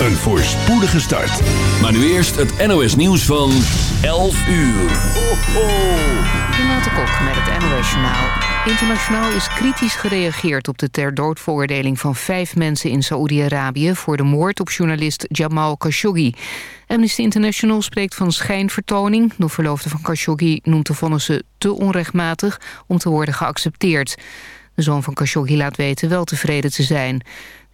een voorspoedige start. Maar nu eerst het NOS nieuws van 11 uur. Ho, ho. Kok met het NOS Journaal. Internationaal is kritisch gereageerd op de ter dood veroordeling van vijf mensen in Saoedi-Arabië... voor de moord op journalist Jamal Khashoggi. Amnesty International spreekt van schijnvertoning. De verloofde van Khashoggi noemt de vonnissen te onrechtmatig om te worden geaccepteerd. De zoon van Khashoggi laat weten wel tevreden te zijn.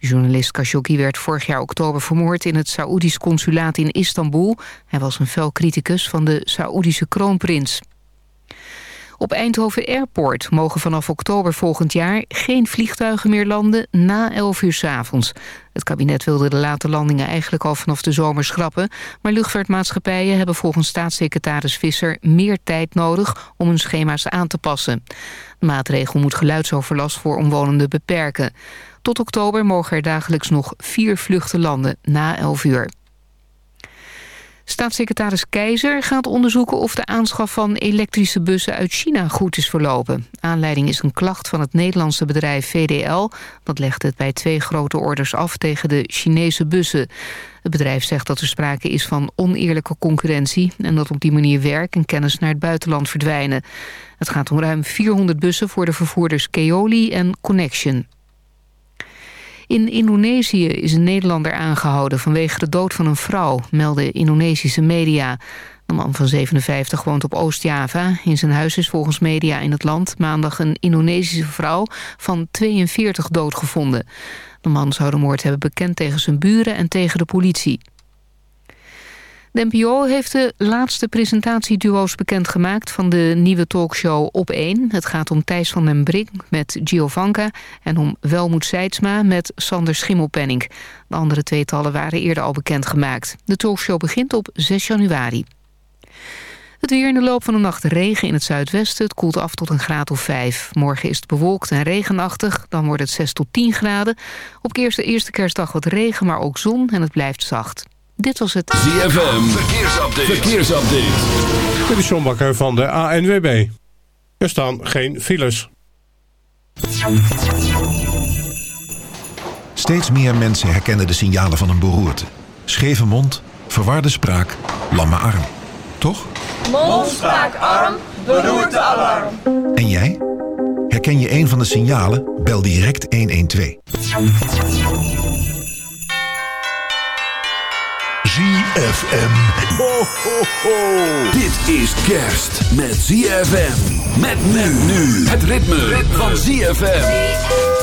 Journalist Khashoggi werd vorig jaar oktober vermoord... in het Saoedisch consulaat in Istanbul. Hij was een fel criticus van de Saoedische kroonprins. Op Eindhoven Airport mogen vanaf oktober volgend jaar geen vliegtuigen meer landen na 11 uur s avonds. Het kabinet wilde de late landingen eigenlijk al vanaf de zomer schrappen, maar luchtvaartmaatschappijen hebben volgens staatssecretaris Visser meer tijd nodig om hun schema's aan te passen. De maatregel moet geluidsoverlast voor omwonenden beperken. Tot oktober mogen er dagelijks nog vier vluchten landen na 11 uur. Staatssecretaris Keizer gaat onderzoeken of de aanschaf van elektrische bussen uit China goed is verlopen. Aanleiding is een klacht van het Nederlandse bedrijf VDL. Dat legt het bij twee grote orders af tegen de Chinese bussen. Het bedrijf zegt dat er sprake is van oneerlijke concurrentie... en dat op die manier werk en kennis naar het buitenland verdwijnen. Het gaat om ruim 400 bussen voor de vervoerders Keoli en Connection. In Indonesië is een Nederlander aangehouden vanwege de dood van een vrouw, melden Indonesische media. De man van 57 woont op Oost-Java. In zijn huis is volgens media in het land maandag een Indonesische vrouw van 42 doodgevonden. De man zou de moord hebben bekend tegen zijn buren en tegen de politie. De NPO heeft de laatste presentatieduo's bekendgemaakt... van de nieuwe talkshow Op 1. Het gaat om Thijs van den Brink met Giovanka... en om Welmoed Seidsma met Sander Schimmelpenning. De andere tweetallen waren eerder al bekendgemaakt. De talkshow begint op 6 januari. Het weer in de loop van de nacht regen in het zuidwesten. Het koelt af tot een graad of 5. Morgen is het bewolkt en regenachtig. Dan wordt het 6 tot 10 graden. Op eerste, eerste kerstdag wat regen, maar ook zon en het blijft zacht. Dit was het ZFM Verkeersupdate. Verkeersupdate. Dit is John Bakker van de ANWB. Er staan geen files. Steeds meer mensen herkennen de signalen van een beroerte. Scheve mond, verwarde spraak, lamme arm. Toch? Mond, spraak, arm, beroerte, alarm. En jij? Herken je een van de signalen? Bel direct 112. ZFM. Ho, ho, ho. Dit is kerst met ZFM. Met men nu. Het ritme, ritme. van ZFM.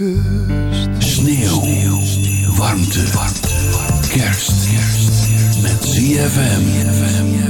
kust. Sneeuw, warmte, kerst. Met ZFM.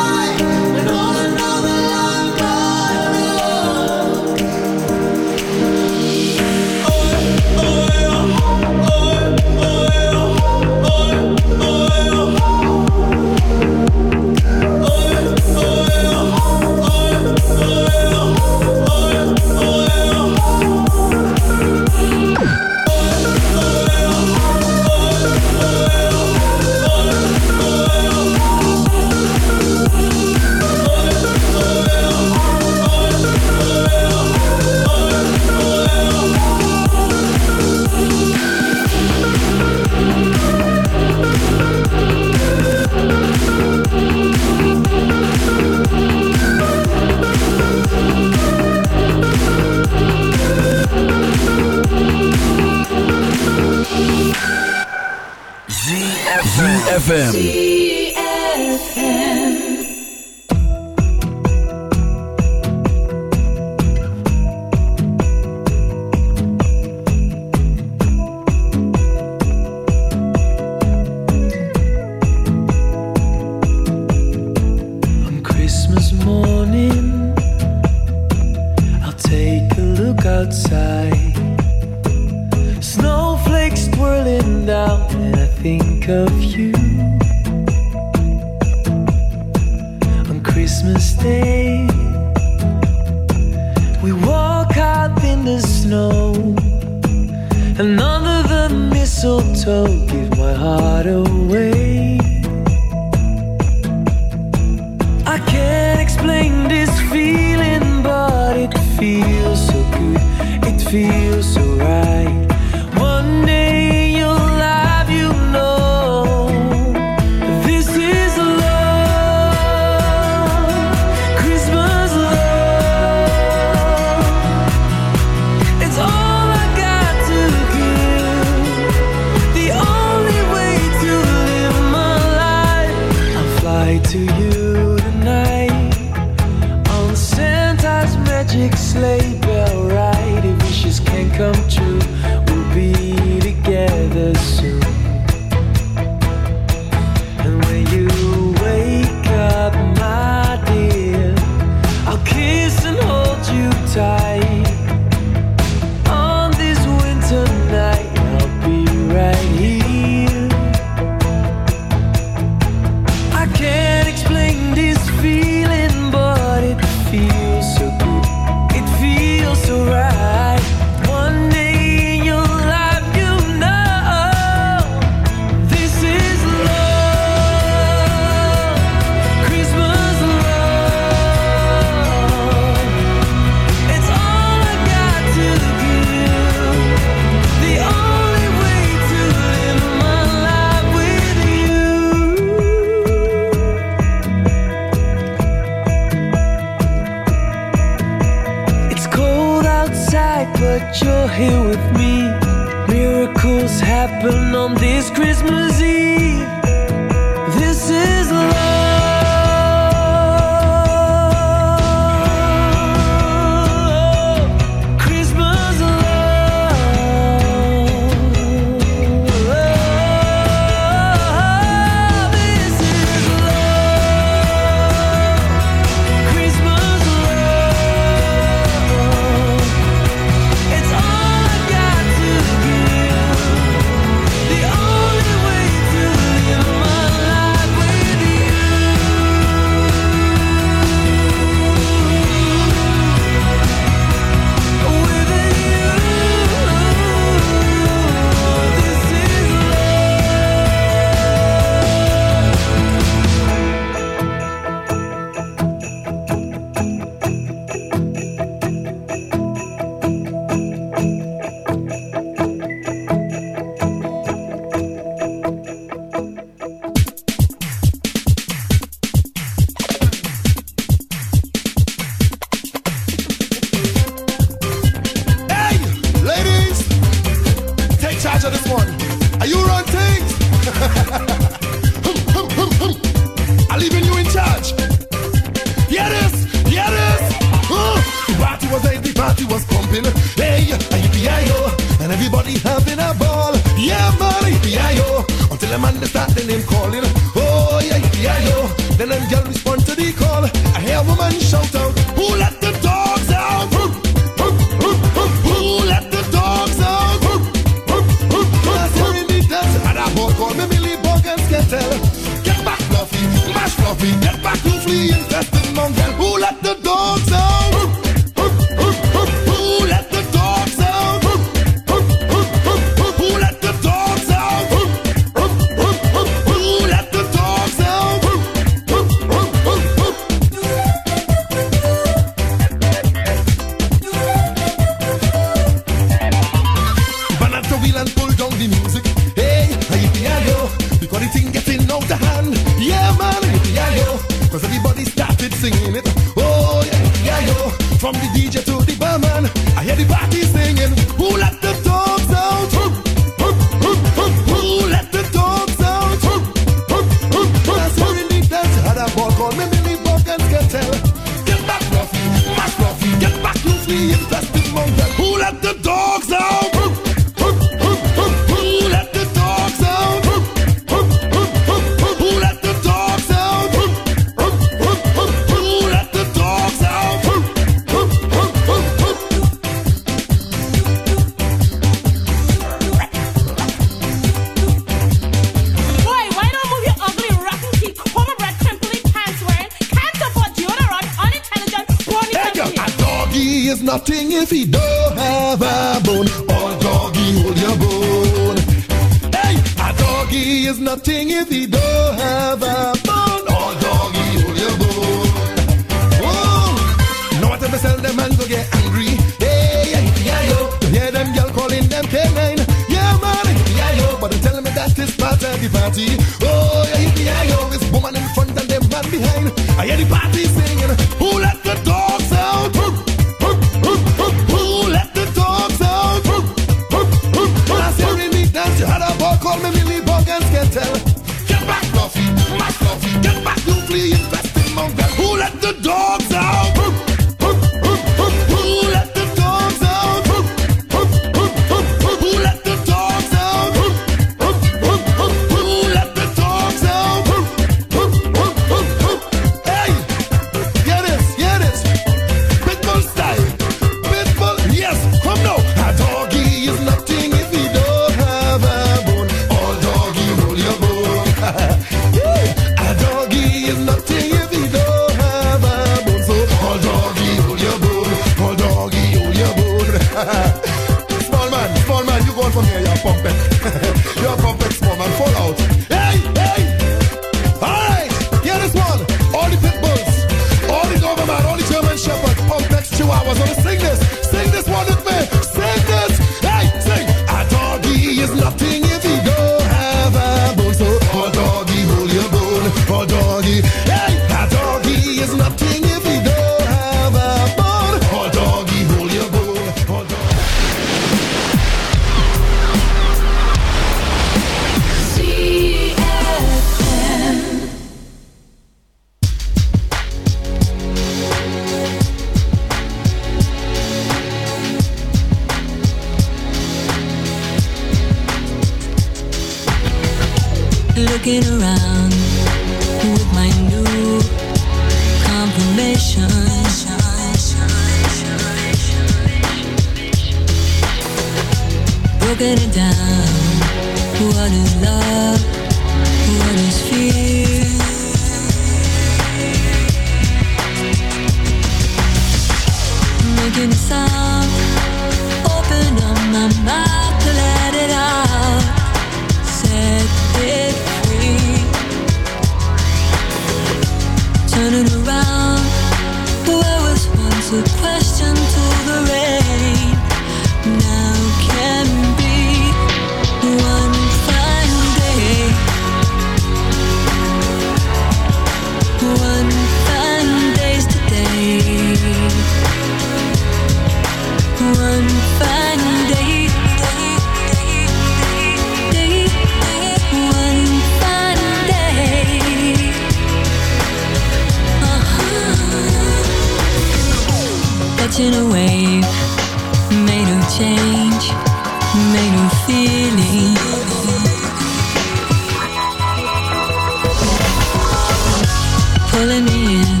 pulling me in.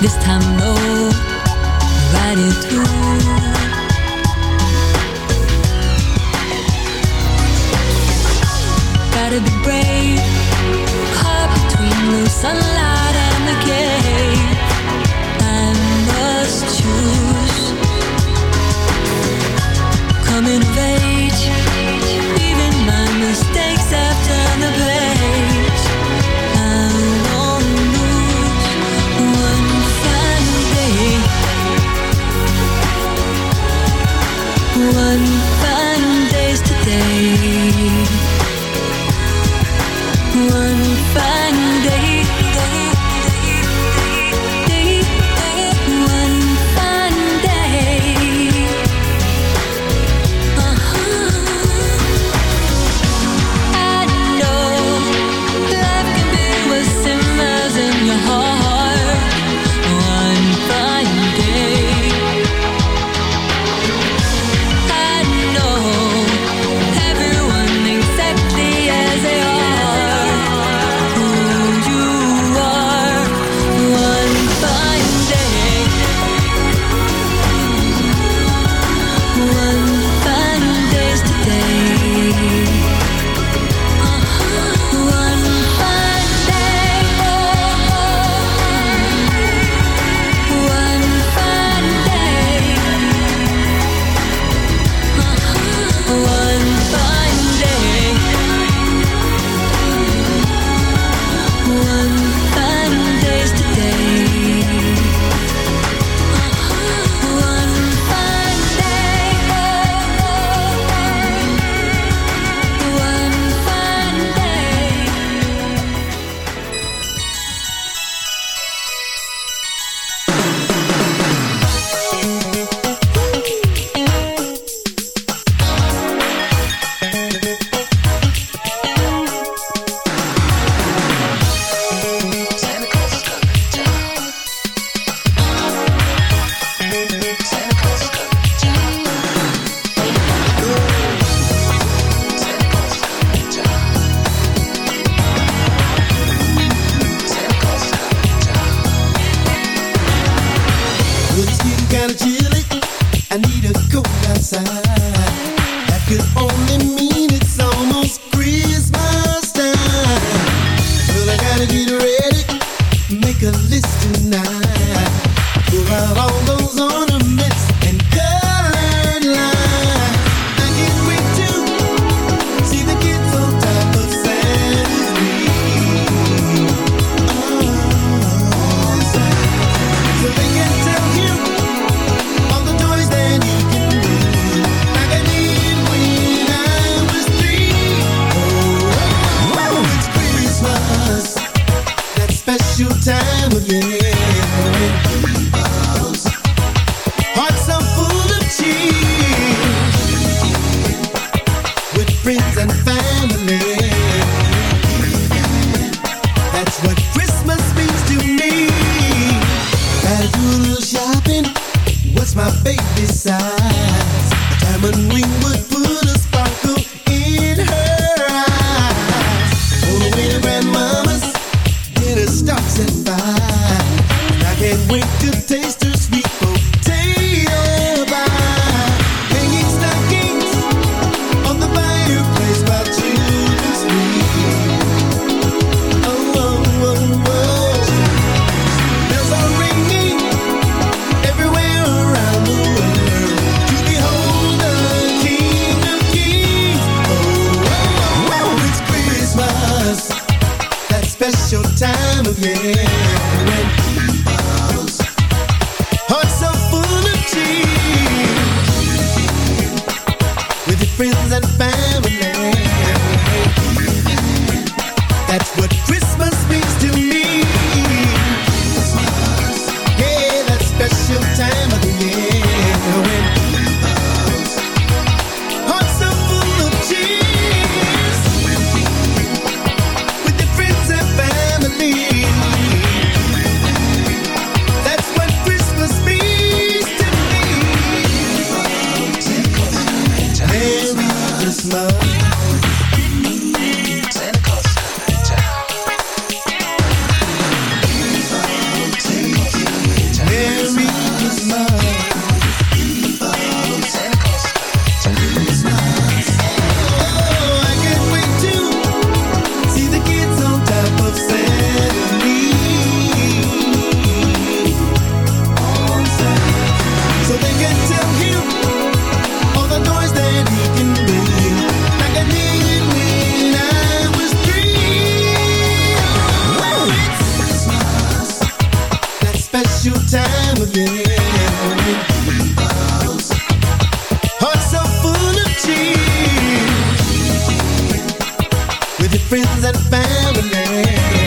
This time no, ride it through. Gotta be brave, caught between the sunlight and the cave. I must choose, coming of age wait to taste friends and family.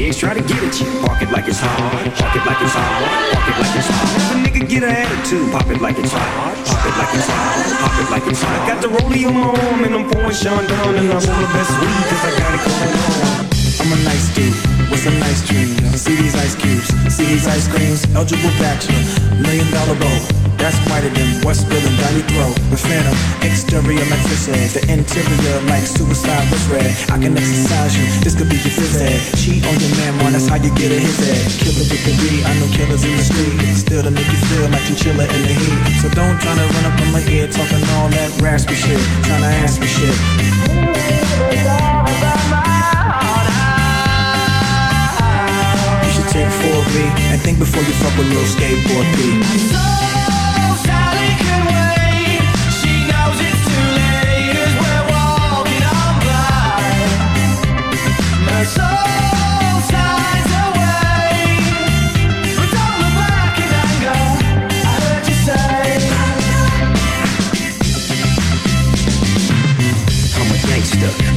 Pigs try to get at you, park it like it's hard. Park it like it's hard. Park it like it's hard. If a nigga get an attitude, pop it like it's hard. Pop it like it's hard. Pop it like it's hard. I got the rollie on my arm and I'm pouring Sean down and I roll the best weed cause I got it going on. I'm a nice dude with some nice dreams. See these ice cubes, see these ice creams. Eligible bachelor, million dollar bow. That's whiter than what's spilling down your throat. The phantom, exterior like fish. The interior like suicide was red. I can exercise you, this could be your phys ed. Cheat on your man, man, that's how you get a his head. Killer B, I know killers in the street. Still to make you feel like you chiller in the heat. So don't try to run up on my ear talking all that raspy shit. Trying to ask me shit. Take 4B and think before you fuck with little skateboard P.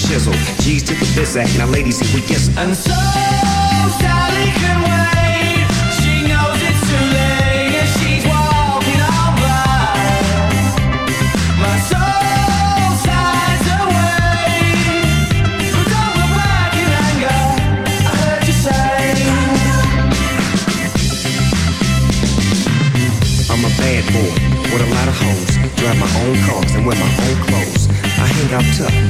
Shizzle. G's to the biz act. Now, ladies, here we get And so Sally can wait. She knows it's too late and she's walking on by. My soul sighs away. But don't look back in anger. I heard you say. I'm a bad boy with a lot of hoes. Drive my own cars and wear my own clothes. I hang out tough.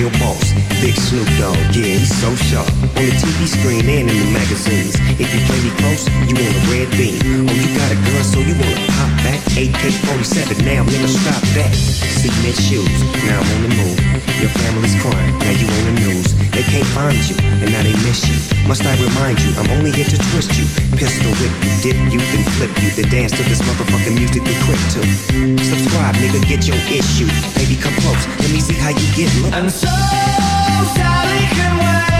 real boss. Big Snoop Dogg, yeah, he's so sharp. On the TV screen and in the magazines. If you play me close, you want a red beam. Oh, you got a gun, so you wanna pop back? AK-47, now nigga, stop that. Cement shoes, now I'm on the move. Your family's crying, now you on the news. They can't find you, and now they miss you. Must I remind you, I'm only here to twist you. Pistol whip you, dip you, then flip you. Then dance to this motherfucking music we quick to. Subscribe, nigga, get your issue. Baby, come close, let me see how you get look. And so Sally can wait.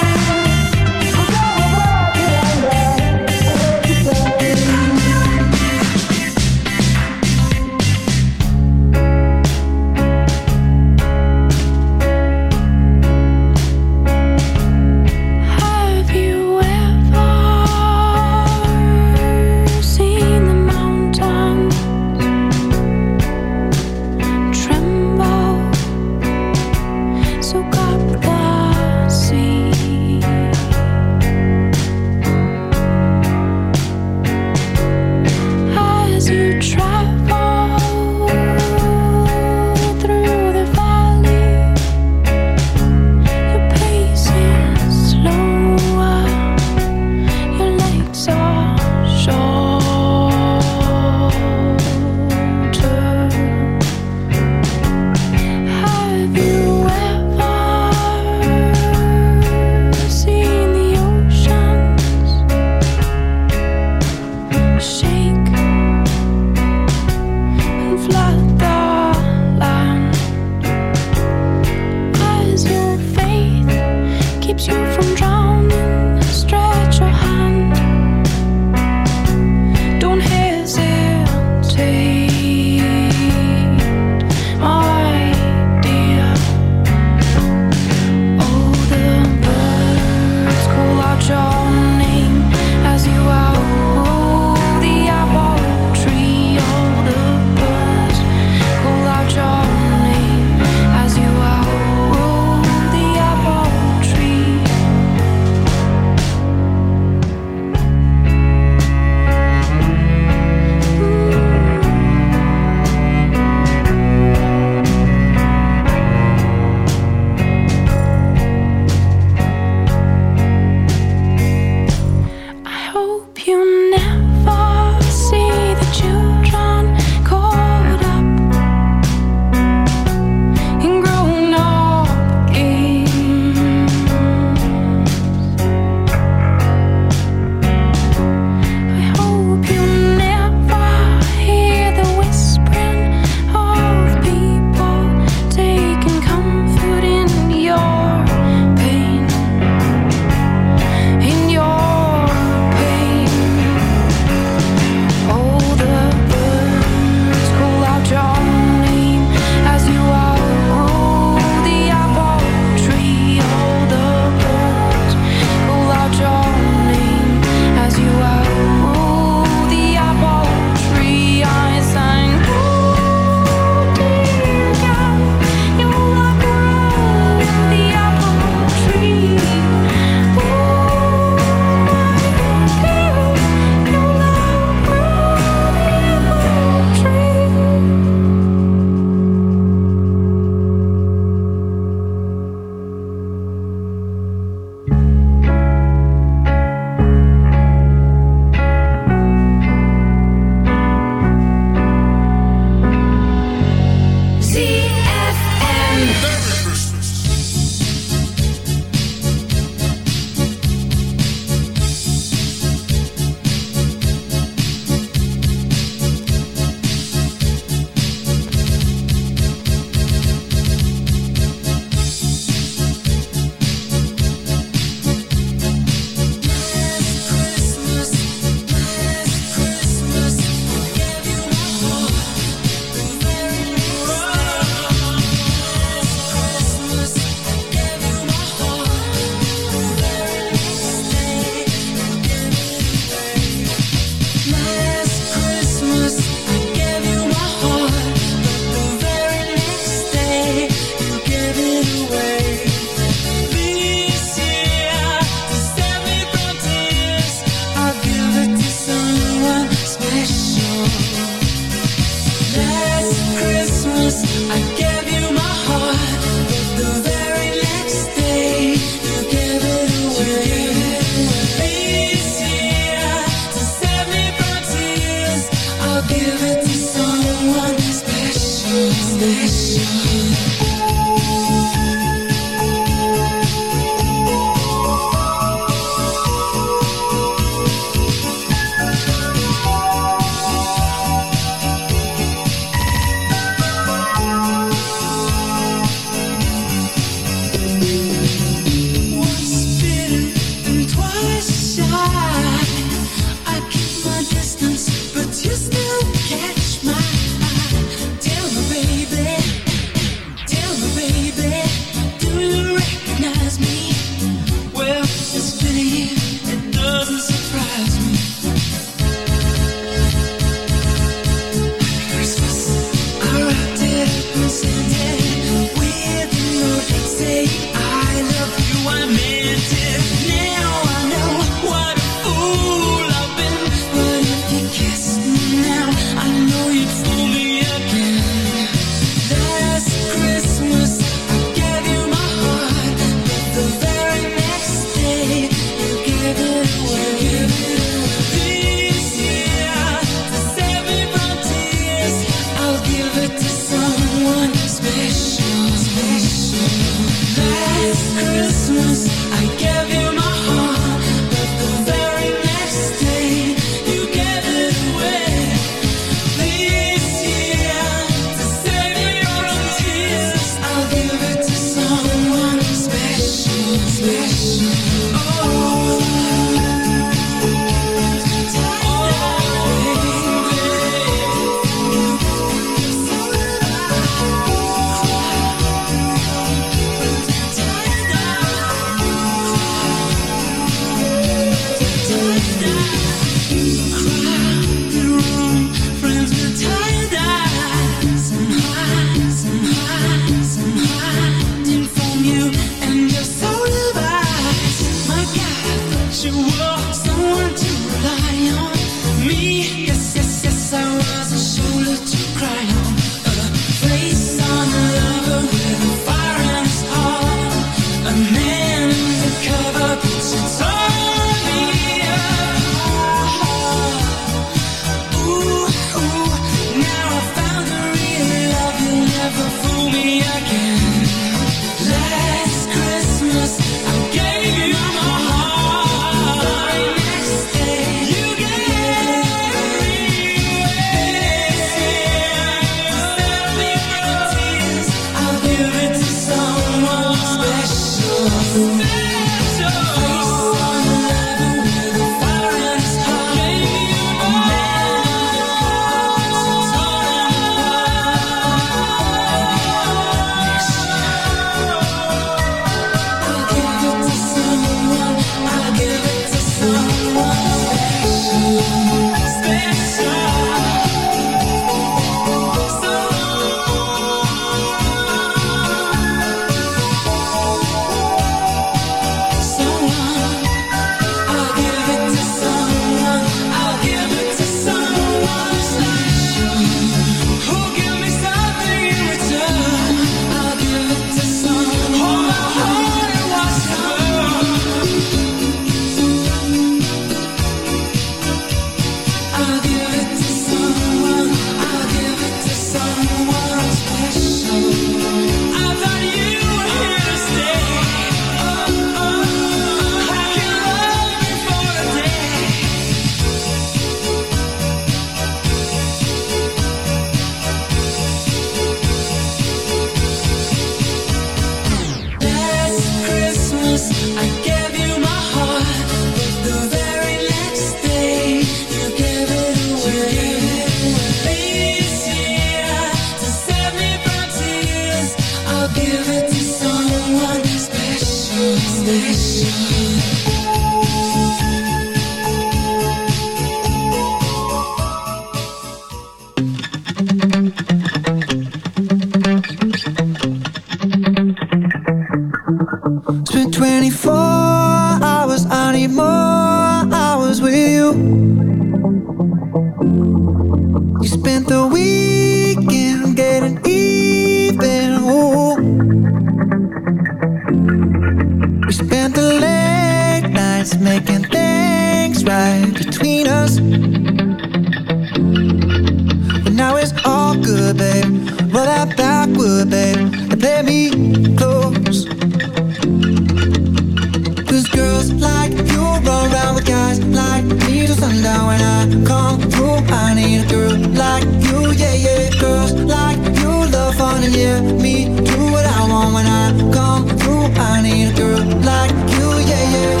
Yeah, me, do what I want when I come through. I need a girl like you, yeah, yeah,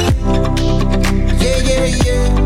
yeah, yeah, yeah.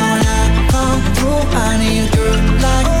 I need a girl like